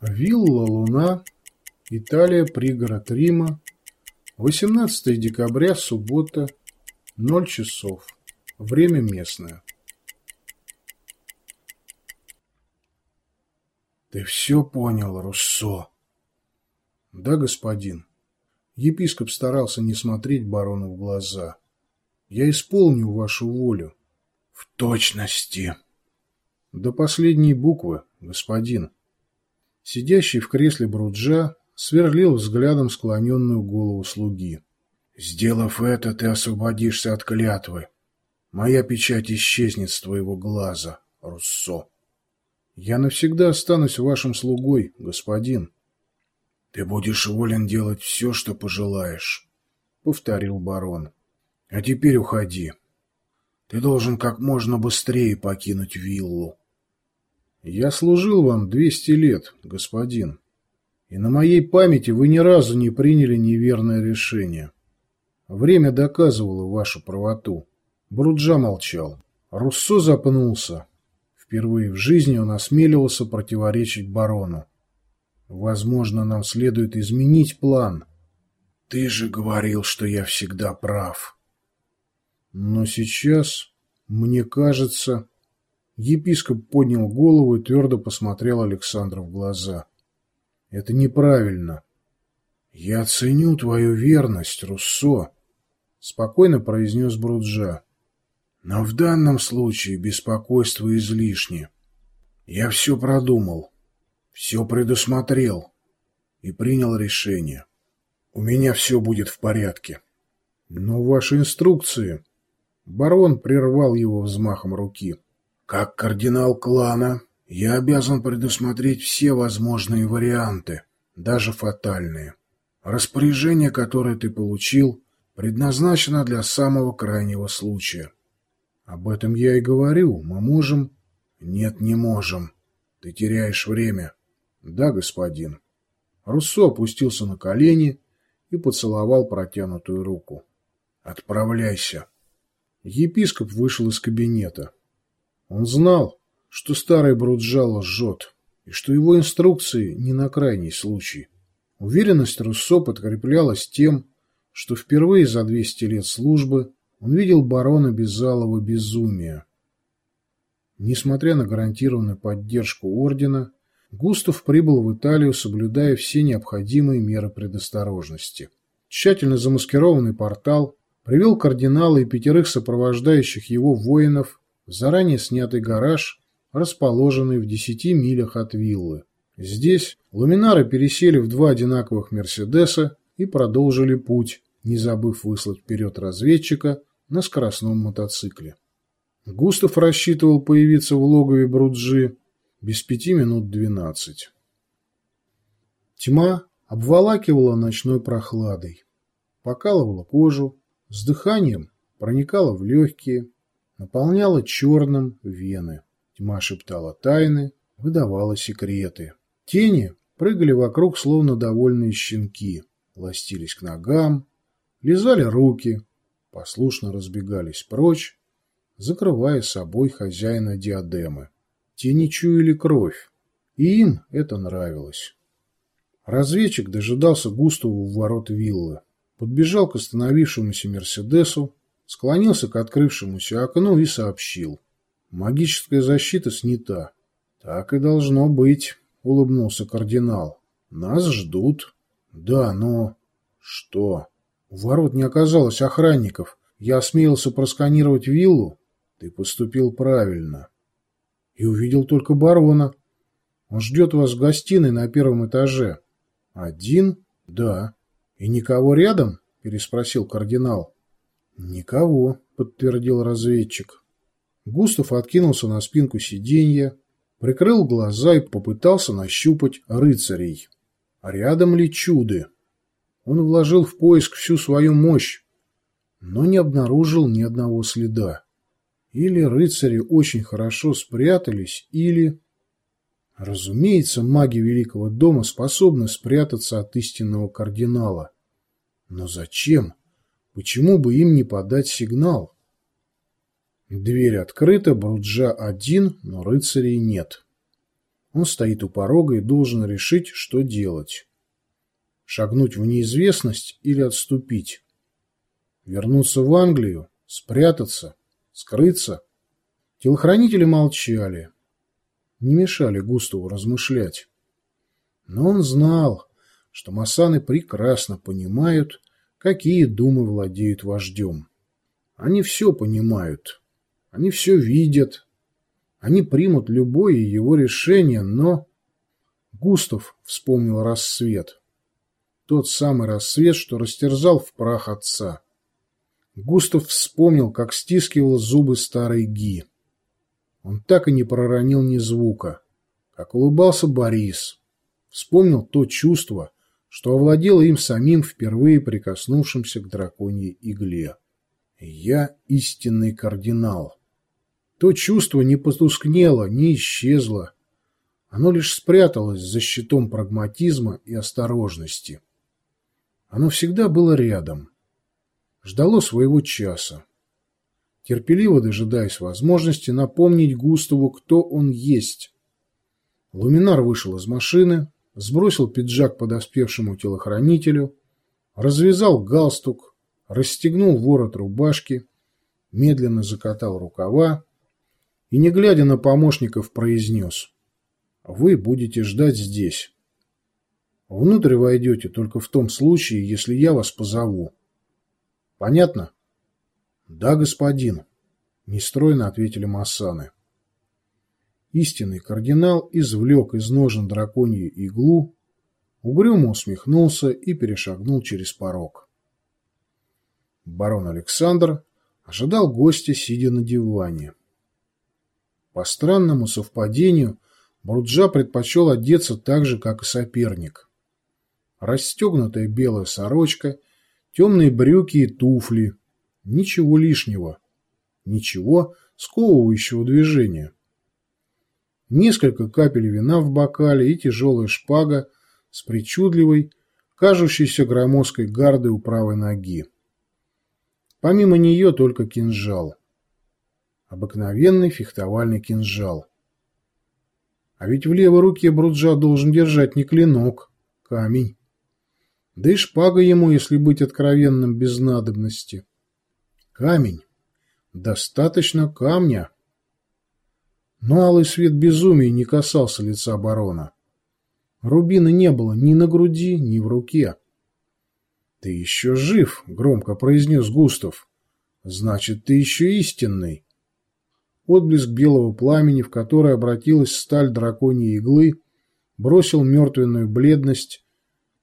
Вилла Луна, Италия, пригород Рима, 18 декабря, суббота, 0 часов. Время местное. Ты все понял, Руссо? Да, господин. Епископ старался не смотреть барону в глаза. Я исполню вашу волю. В точности. До последней буквы, господин. Сидящий в кресле Бруджа сверлил взглядом склоненную голову слуги. «Сделав это, ты освободишься от клятвы. Моя печать исчезнет с твоего глаза, Руссо». «Я навсегда останусь вашим слугой, господин». «Ты будешь волен делать все, что пожелаешь», — повторил барон. «А теперь уходи. Ты должен как можно быстрее покинуть виллу». Я служил вам двести лет, господин, и на моей памяти вы ни разу не приняли неверное решение. Время доказывало вашу правоту. Бруджа молчал. Руссо запнулся. Впервые в жизни он осмеливался противоречить барону. Возможно, нам следует изменить план. Ты же говорил, что я всегда прав. Но сейчас, мне кажется, Епископ поднял голову и твердо посмотрел Александру в глаза. «Это неправильно». «Я ценю твою верность, Руссо», — спокойно произнес Бруджа. «Но в данном случае беспокойство излишне. Я все продумал, все предусмотрел и принял решение. У меня все будет в порядке». «Но ваши инструкции...» Барон прервал его взмахом руки. Как кардинал клана, я обязан предусмотреть все возможные варианты, даже фатальные. Распоряжение, которое ты получил, предназначено для самого крайнего случая. Об этом я и говорю. Мы можем... Нет, не можем. Ты теряешь время. Да, господин. Руссо опустился на колени и поцеловал протянутую руку. Отправляйся. Епископ вышел из кабинета. Он знал, что старый Бруджало жжет, и что его инструкции не на крайний случай. Уверенность Руссо подкреплялась тем, что впервые за 200 лет службы он видел барона Безалова безумия. Несмотря на гарантированную поддержку ордена, Густав прибыл в Италию, соблюдая все необходимые меры предосторожности. Тщательно замаскированный портал привел кардинала и пятерых сопровождающих его воинов заранее снятый гараж, расположенный в десяти милях от виллы. Здесь ламинары пересели в два одинаковых «Мерседеса» и продолжили путь, не забыв выслать вперед разведчика на скоростном мотоцикле. Густав рассчитывал появиться в логове Бруджи без пяти минут двенадцать. Тьма обволакивала ночной прохладой, покалывала кожу, с дыханием проникала в легкие, наполняла черным вены. Тьма шептала тайны, выдавала секреты. Тени прыгали вокруг, словно довольные щенки, ластились к ногам, лизали руки, послушно разбегались прочь, закрывая собой хозяина диадемы. Тени чуяли кровь, и им это нравилось. Разведчик дожидался Густаву в ворот виллы, подбежал к остановившемуся Мерседесу, склонился к открывшемуся окну и сообщил. Магическая защита снята. Так и должно быть, улыбнулся кардинал. Нас ждут. Да, но... Что? У ворот не оказалось охранников. Я осмелился просканировать виллу. Ты поступил правильно. И увидел только барона. Он ждет вас в гостиной на первом этаже. Один? Да. И никого рядом? Переспросил кардинал. «Никого», — подтвердил разведчик. Густав откинулся на спинку сиденья, прикрыл глаза и попытался нащупать рыцарей. А рядом ли чуды? Он вложил в поиск всю свою мощь, но не обнаружил ни одного следа. Или рыцари очень хорошо спрятались, или... Разумеется, маги Великого дома способны спрятаться от истинного кардинала. Но зачем? Почему бы им не подать сигнал? Дверь открыта, Бруджа один, но рыцарей нет. Он стоит у порога и должен решить, что делать. Шагнуть в неизвестность или отступить. Вернуться в Англию, спрятаться, скрыться. Телохранители молчали, не мешали Густаву размышлять. Но он знал, что масаны прекрасно понимают, какие думы владеют вождем. Они все понимают, они все видят, они примут любое его решение, но... Густав вспомнил рассвет. Тот самый рассвет, что растерзал в прах отца. Густав вспомнил, как стискивал зубы старой Ги. Он так и не проронил ни звука, как улыбался Борис. Вспомнил то чувство, что овладело им самим, впервые прикоснувшимся к драконьей игле. «Я истинный кардинал». То чувство не потускнело, не исчезло. Оно лишь спряталось за щитом прагматизма и осторожности. Оно всегда было рядом. Ждало своего часа. Терпеливо дожидаясь возможности напомнить Густаву, кто он есть. Луминар вышел из машины, сбросил пиджак подоспевшему телохранителю, развязал галстук, расстегнул ворот рубашки, медленно закатал рукава, и, не глядя на помощников, произнес «Вы будете ждать здесь. Внутрь войдете только в том случае, если я вас позову. Понятно?» «Да, господин», — нестройно ответили массаны. Истинный кардинал извлек из ножен драконью иглу, угрюмо усмехнулся и перешагнул через порог. Барон Александр ожидал гостя, сидя на диване. По странному совпадению, Бруджа предпочел одеться так же, как и соперник. Расстегнутая белая сорочка, темные брюки и туфли. Ничего лишнего. Ничего сковывающего движения. Несколько капель вина в бокале и тяжелая шпага с причудливой, кажущейся громоздкой гардой у правой ноги. Помимо нее только кинжал. Обыкновенный фехтовальный кинжал. А ведь в левой руке Бруджа должен держать не клинок, камень. Да и шпага ему, если быть откровенным, без надобности. Камень. Достаточно камня. Но алый свет безумия не касался лица барона. Рубина не было ни на груди, ни в руке. — Ты еще жив, — громко произнес Густав. — Значит, ты еще истинный. Отблеск белого пламени, в которое обратилась сталь драконьей иглы, бросил мертвенную бледность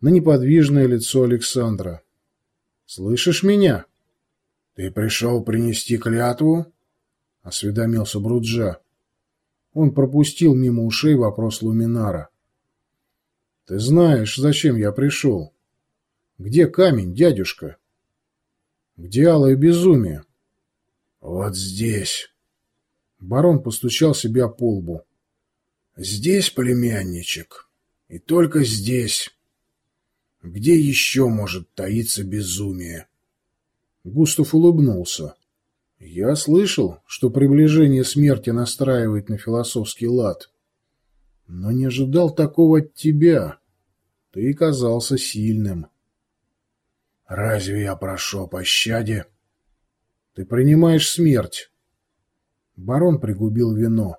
на неподвижное лицо Александра. «Слышишь меня?» «Ты пришел принести клятву?» — осведомился Бруджа. Он пропустил мимо ушей вопрос Луминара. «Ты знаешь, зачем я пришел? Где камень, дядюшка? Где алое безумие?» «Вот здесь», Барон постучал себя по лбу. «Здесь, племянничек, и только здесь. Где еще может таиться безумие?» Густав улыбнулся. «Я слышал, что приближение смерти настраивает на философский лад. Но не ожидал такого от тебя. Ты казался сильным». «Разве я прошу о пощаде?» «Ты принимаешь смерть». Барон пригубил вино.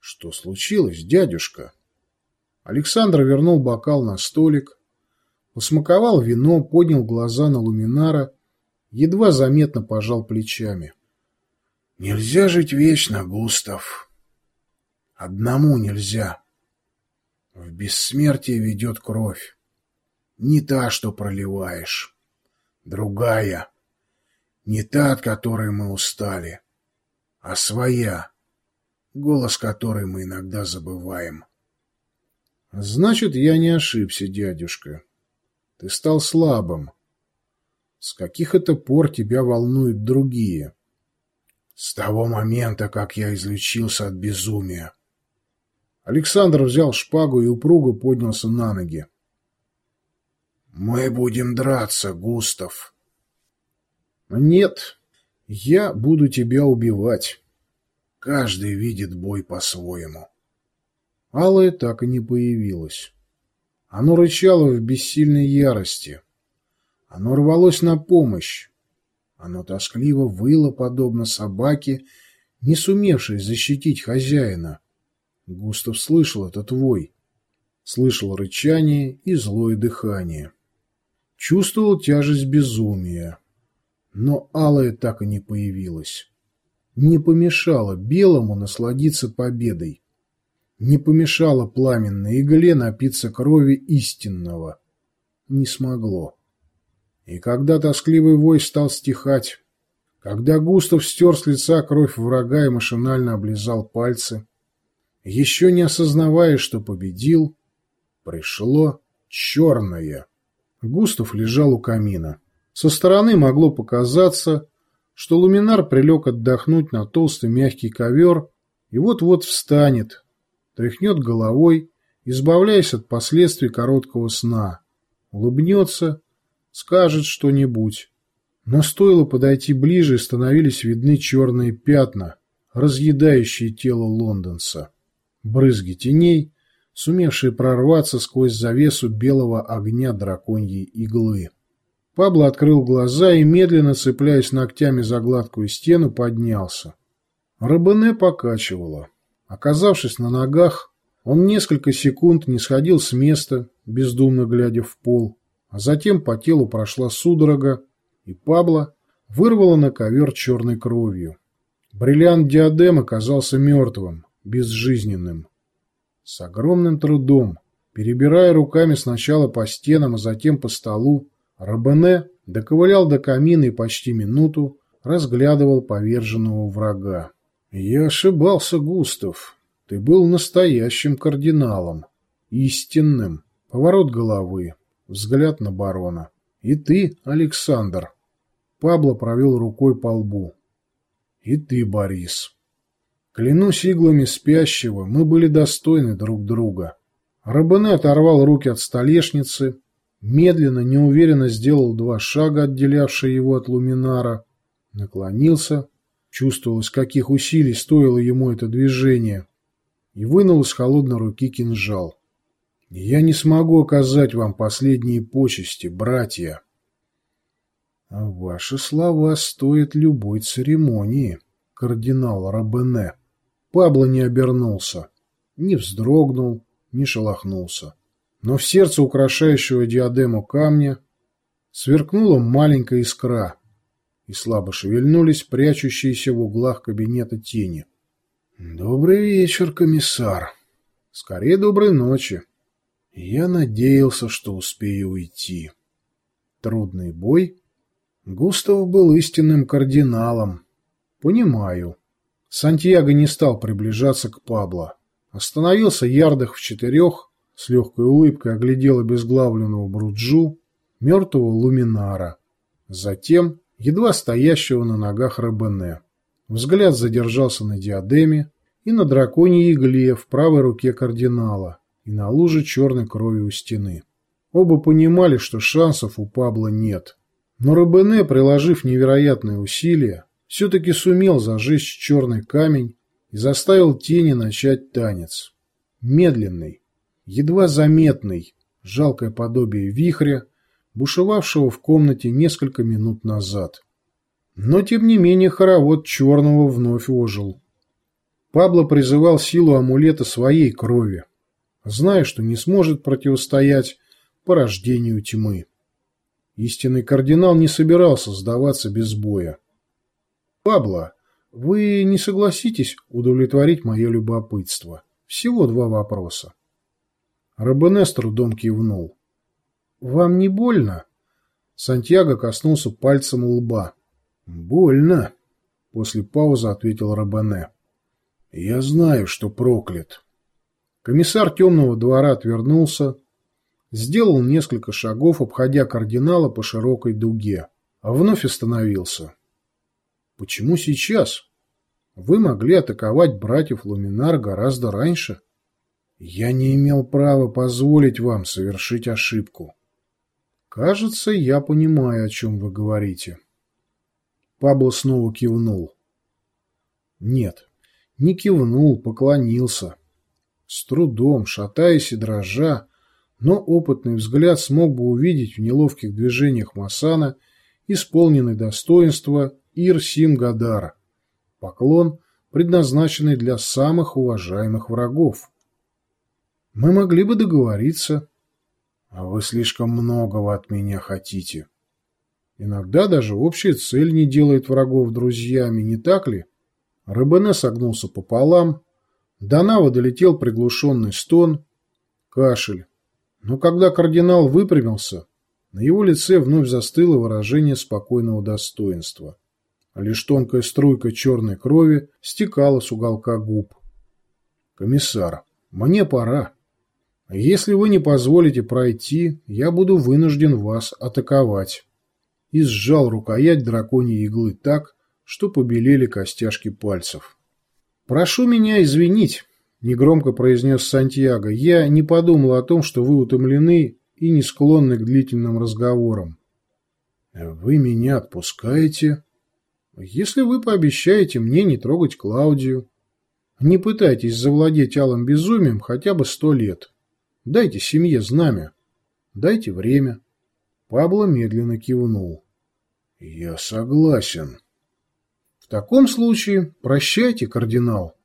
Что случилось, дядюшка? Александр вернул бокал на столик, посмаковал вино, поднял глаза на Луминара, едва заметно пожал плечами. Нельзя жить вечно, Густав. Одному нельзя. В бессмертие ведет кровь. Не та, что проливаешь. Другая. Не та, от которой мы устали а своя, голос которой мы иногда забываем. Значит, я не ошибся, дядюшка. Ты стал слабым. С каких это пор тебя волнуют другие? С того момента, как я излечился от безумия. Александр взял шпагу и упруго поднялся на ноги. «Мы будем драться, Густав». «Нет, я буду тебя убивать. Каждый видит бой по-своему. Алая так и не появилась. Оно рычало в бессильной ярости. Оно рвалось на помощь. Оно тоскливо выло, подобно собаке, не сумевшей защитить хозяина. Густав слышал этот вой. Слышал рычание и злое дыхание. Чувствовал тяжесть безумия. Но Алая так и не появилась. Не помешало Белому насладиться победой. Не помешало пламенной игле напиться крови истинного. Не смогло. И когда тоскливый вой стал стихать, когда Густав стер с лица кровь врага и машинально облизал пальцы, еще не осознавая, что победил, пришло черное. Густав лежал у камина. Со стороны могло показаться, что Луминар прилег отдохнуть на толстый мягкий ковер и вот-вот встанет, тряхнет головой, избавляясь от последствий короткого сна, улыбнется скажет что-нибудь. Но стоило подойти ближе, становились видны черные пятна, разъедающие тело лондонца. Брызги теней, сумевшие прорваться сквозь завесу белого огня драконьей иглы. Пабло открыл глаза и, медленно цепляясь ногтями за гладкую стену, поднялся. Рабене покачивало. Оказавшись на ногах, он несколько секунд не сходил с места, бездумно глядя в пол, а затем по телу прошла судорога, и Пабло вырвало на ковер черной кровью. Бриллиант диадем оказался мертвым, безжизненным. С огромным трудом, перебирая руками сначала по стенам, а затем по столу, Рабене доковылял до камина и почти минуту разглядывал поверженного врага. «Я ошибался, Густав. Ты был настоящим кардиналом. Истинным. Поворот головы, взгляд на барона. «И ты, Александр!» Пабло провел рукой по лбу. «И ты, Борис!» Клянусь иглами спящего, мы были достойны друг друга. Рабене оторвал руки от столешницы, медленно, неуверенно сделал два шага, отделявшие его от луминара, наклонился, чувствовалось, каких усилий стоило ему это движение, и вынул из холодной руки кинжал. Я не смогу оказать вам последние почести, братья. А ваши слова стоят любой церемонии, кардинал Рабене. Пабло не обернулся, не вздрогнул, не шелохнулся. Но в сердце украшающего диадему камня сверкнула маленькая искра, и слабо шевельнулись прячущиеся в углах кабинета тени. «Добрый вечер, комиссар. Скорее, доброй ночи. Я надеялся, что успею уйти. Трудный бой? Густав был истинным кардиналом. Понимаю. Сантьяго не стал приближаться к Пабло. Остановился ярдах в четырех, с легкой улыбкой оглядел обезглавленного Бруджу, мертвого Луминара. Затем, едва стоящего на ногах Рабене. Взгляд задержался на диадеме и на драконьей игле в правой руке кардинала, и на луже черной крови у стены. Оба понимали, что шансов у Пабло нет. Но Робене, приложив невероятные усилия, все-таки сумел зажечь черный камень и заставил тени начать танец. Медленный, едва заметный, жалкое подобие вихря, бушевавшего в комнате несколько минут назад. Но, тем не менее, хоровод черного вновь ожил. Пабло призывал силу амулета своей крови, зная, что не сможет противостоять порождению тьмы. Истинный кардинал не собирался сдаваться без боя. «Пабло, вы не согласитесь удовлетворить мое любопытство? Всего два вопроса». Рабене с кивнул. «Вам не больно?» Сантьяго коснулся пальцем лба. «Больно», — после паузы ответил Рабене. «Я знаю, что проклят. Комиссар темного двора отвернулся, сделал несколько шагов, обходя кардинала по широкой дуге, а вновь остановился. Почему сейчас? Вы могли атаковать братьев Луминар гораздо раньше. Я не имел права позволить вам совершить ошибку. Кажется, я понимаю, о чем вы говорите. Пабло снова кивнул. Нет, не кивнул, поклонился С трудом, шатаясь и дрожа, но опытный взгляд смог бы увидеть в неловких движениях Масана исполненный достоинства Ир-Сим Гадара. Поклон, предназначенный для самых уважаемых врагов. Мы могли бы договориться. А вы слишком многого от меня хотите. Иногда даже общая цель не делает врагов друзьями, не так ли? Рыбене согнулся пополам. До Нава долетел приглушенный стон, кашель. Но когда кардинал выпрямился, на его лице вновь застыло выражение спокойного достоинства. А лишь тонкая струйка черной крови стекала с уголка губ. «Комиссар, мне пора. Если вы не позволите пройти, я буду вынужден вас атаковать». И сжал рукоять драконьей иглы так, что побелели костяшки пальцев. «Прошу меня извинить», — негромко произнес Сантьяго. «Я не подумал о том, что вы утомлены и не склонны к длительным разговорам». «Вы меня отпускаете?» «Если вы пообещаете мне не трогать Клаудию. Не пытайтесь завладеть алым безумием хотя бы сто лет. Дайте семье знамя. Дайте время». Пабло медленно кивнул. «Я согласен». «В таком случае прощайте, кардинал».